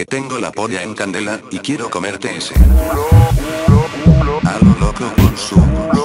que tengo la polla en candela, y quiero comerte ese. A lo loco con su...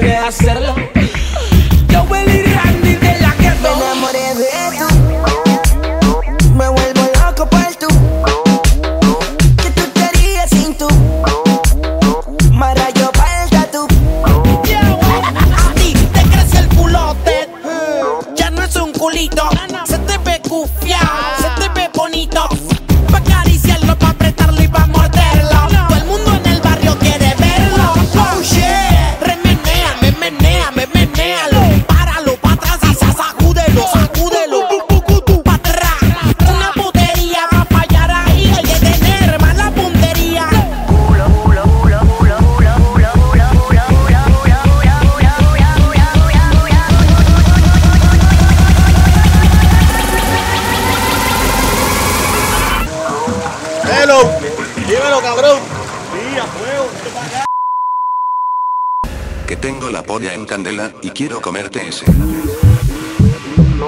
de hacerlo. Yo, Willy Randy de la que Me enamoré de tú. Me vuelvo loco por tú. Que tú querías sin tú. Mara, yo falta tú. A ti te crece el culote. Ya no es un culito. Se te ve gufiado. Hello. Dímelo, cabrón. Mira, fuego. Que tengo la polla en candela y quiero comerte ese.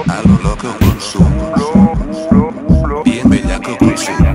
A lo loco, consumo. Bien bellaco, consumo.